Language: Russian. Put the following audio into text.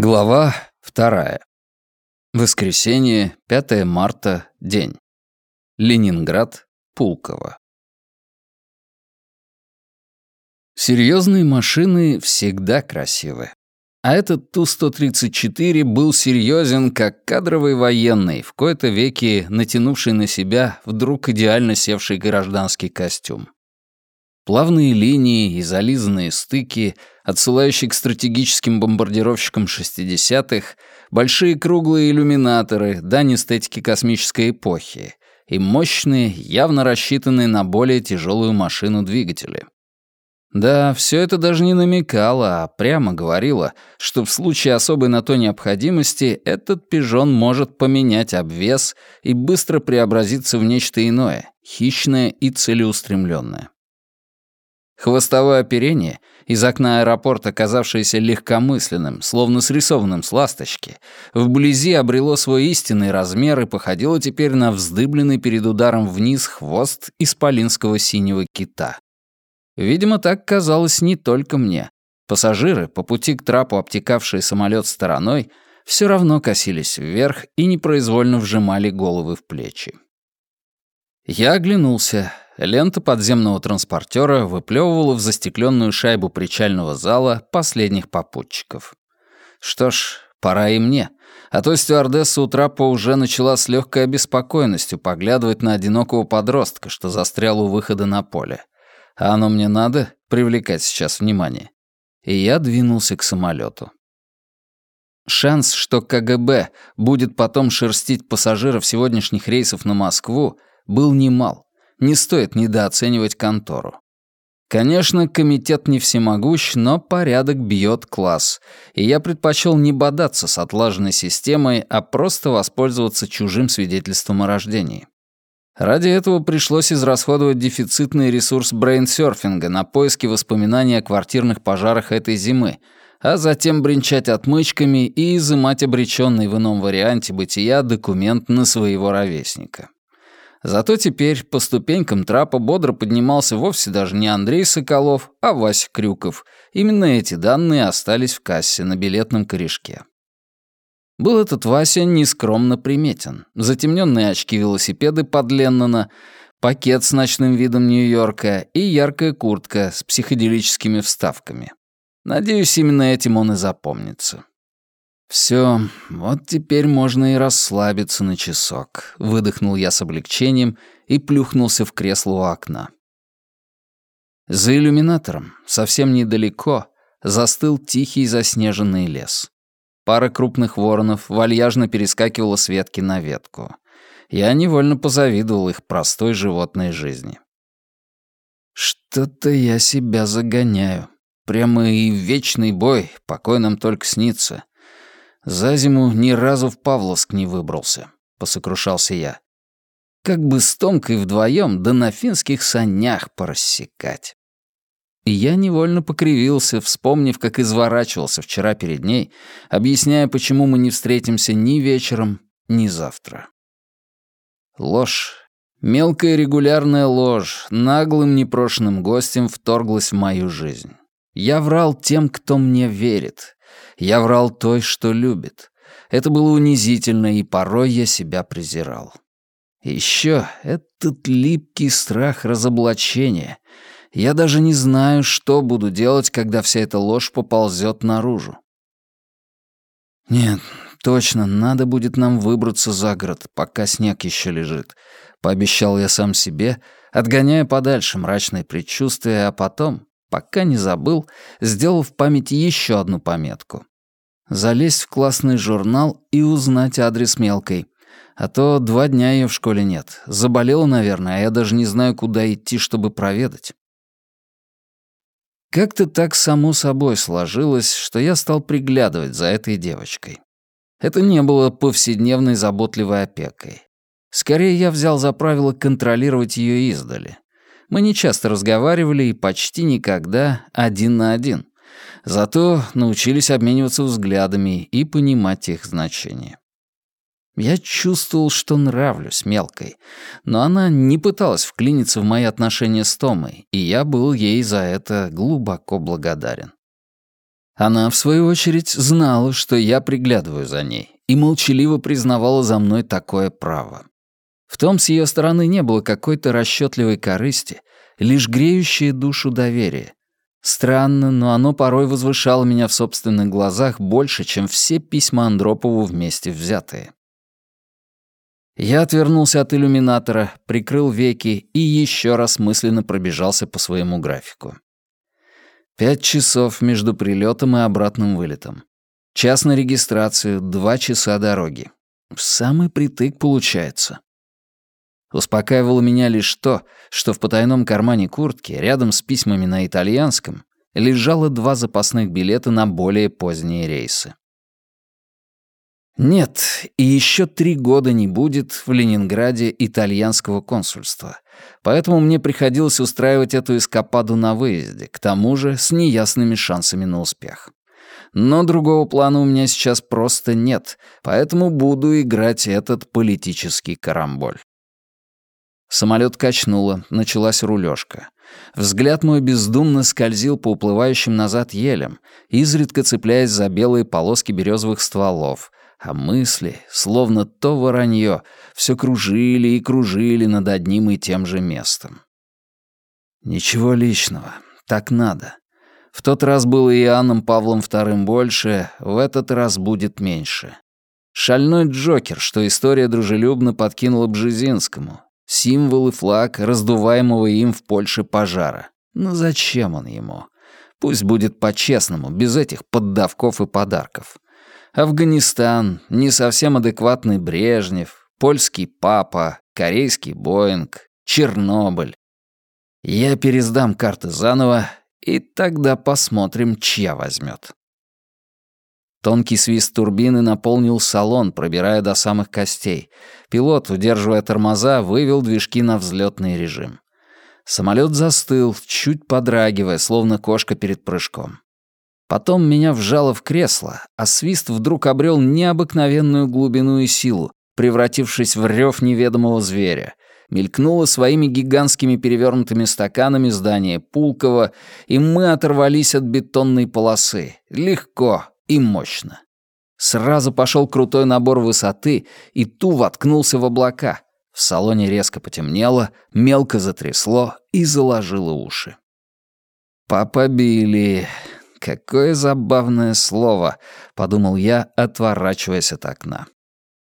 Глава вторая. Воскресенье, 5 марта, день. Ленинград, Пулково. Серьезные машины всегда красивы. А этот Ту-134 был серьезен, как кадровый военный, в кои-то веки натянувший на себя вдруг идеально севший гражданский костюм. Плавные линии и зализанные стыки, отсылающие к стратегическим бомбардировщикам 60-х, большие круглые иллюминаторы, дань эстетики космической эпохи и мощные, явно рассчитанные на более тяжелую машину двигатели. Да, все это даже не намекало, а прямо говорило, что в случае особой на то необходимости этот пижон может поменять обвес и быстро преобразиться в нечто иное, хищное и целеустремленное. Хвостовое оперение, из окна аэропорта казавшееся легкомысленным, словно срисованным с ласточки, вблизи обрело свой истинный размер и походило теперь на вздыбленный перед ударом вниз хвост исполинского синего кита. Видимо, так казалось не только мне. Пассажиры, по пути к трапу обтекавшие самолет стороной, все равно косились вверх и непроизвольно вжимали головы в плечи. Я оглянулся. Лента подземного транспортера выплевывала в застекленную шайбу причального зала последних попутчиков. Что ж, пора и мне. А то стюардесса у трапа уже начала с легкой обеспокоенностью поглядывать на одинокого подростка, что застрял у выхода на поле. А оно мне надо привлекать сейчас внимание. И я двинулся к самолету. Шанс, что КГБ будет потом шерстить пассажиров сегодняшних рейсов на Москву, был немал не стоит недооценивать контору. Конечно, комитет не всемогущ, но порядок бьет класс, и я предпочел не бодаться с отлаженной системой, а просто воспользоваться чужим свидетельством о рождении. Ради этого пришлось израсходовать дефицитный ресурс брейнсерфинга на поиски воспоминаний о квартирных пожарах этой зимы, а затем бренчать отмычками и изымать обреченный в ином варианте бытия документ на своего ровесника. Зато теперь по ступенькам трапа бодро поднимался вовсе даже не Андрей Соколов, а Вася Крюков. Именно эти данные остались в кассе на билетном корешке. Был этот Вася нескромно приметен. Затемненные очки велосипеды под Леннона, пакет с ночным видом Нью-Йорка и яркая куртка с психоделическими вставками. Надеюсь, именно этим он и запомнится. Все, вот теперь можно и расслабиться на часок», — выдохнул я с облегчением и плюхнулся в кресло у окна. За иллюминатором, совсем недалеко, застыл тихий заснеженный лес. Пара крупных воронов вальяжно перескакивала с ветки на ветку. Я невольно позавидовал их простой животной жизни. «Что-то я себя загоняю. Прямо и вечный бой, покой нам только снится. За зиму ни разу в Павловск не выбрался, посокрушался я. Как бы с Томкой вдвоем да на финских санях порассекать. И я невольно покривился, вспомнив, как изворачивался вчера перед ней, объясняя, почему мы не встретимся ни вечером, ни завтра. Ложь, мелкая регулярная ложь, наглым непрошенным гостем вторглась в мою жизнь. Я врал тем, кто мне верит, я врал той, что любит. Это было унизительно, и порой я себя презирал. еще этот липкий страх разоблачения. Я даже не знаю, что буду делать, когда вся эта ложь поползет наружу. Нет, точно, надо будет нам выбраться за город, пока снег еще лежит. Пообещал я сам себе, отгоняя подальше мрачные предчувствия, а потом, пока не забыл, сделал в памяти еще одну пометку залезть в классный журнал и узнать адрес мелкой. А то два дня ее в школе нет. Заболела, наверное, а я даже не знаю, куда идти, чтобы проведать. Как-то так само собой сложилось, что я стал приглядывать за этой девочкой. Это не было повседневной заботливой опекой. Скорее, я взял за правило контролировать ее издали. Мы не часто разговаривали и почти никогда один на один. Зато научились обмениваться взглядами и понимать их значение. Я чувствовал, что нравлюсь мелкой, но она не пыталась вклиниться в мои отношения с Томой, и я был ей за это глубоко благодарен. Она, в свою очередь, знала, что я приглядываю за ней, и молчаливо признавала за мной такое право. В том с ее стороны не было какой-то расчетливой корысти, лишь греющее душу доверие. Странно, но оно порой возвышало меня в собственных глазах больше, чем все письма Андропову вместе взятые. Я отвернулся от иллюминатора, прикрыл веки и еще раз мысленно пробежался по своему графику. Пять часов между прилетом и обратным вылетом. Час на регистрацию, два часа дороги. Самый притык получается. Успокаивало меня лишь то, что в потайном кармане куртки, рядом с письмами на итальянском, лежало два запасных билета на более поздние рейсы. Нет, и еще три года не будет в Ленинграде итальянского консульства. Поэтому мне приходилось устраивать эту эскападу на выезде, к тому же с неясными шансами на успех. Но другого плана у меня сейчас просто нет, поэтому буду играть этот политический карамболь. Самолет качнуло, началась рулежка. Взгляд мой бездумно скользил по уплывающим назад елям, изредка цепляясь за белые полоски березовых стволов, а мысли, словно то воронье, все кружили и кружили над одним и тем же местом. Ничего личного, так надо. В тот раз было Иоанном Павлом II больше, в этот раз будет меньше. Шальной Джокер, что история дружелюбно подкинула Бжезинскому. Символ и флаг раздуваемого им в Польше пожара. Но зачем он ему? Пусть будет по-честному, без этих поддавков и подарков. Афганистан, не совсем адекватный Брежнев, польский папа, корейский Боинг, Чернобыль. Я пересдам карты заново, и тогда посмотрим, чья возьмет. Тонкий свист турбины наполнил салон, пробирая до самых костей. Пилот, удерживая тормоза, вывел движки на взлетный режим. Самолет застыл, чуть подрагивая, словно кошка перед прыжком. Потом меня вжало в кресло, а свист вдруг обрел необыкновенную глубину и силу, превратившись в рев неведомого зверя. Мелькнуло своими гигантскими перевернутыми стаканами здание Пулково, и мы оторвались от бетонной полосы. Легко и мощно. Сразу пошел крутой набор высоты, и Ту воткнулся в облака. В салоне резко потемнело, мелко затрясло и заложило уши. «Папа Билли, «Какое забавное слово», — подумал я, отворачиваясь от окна.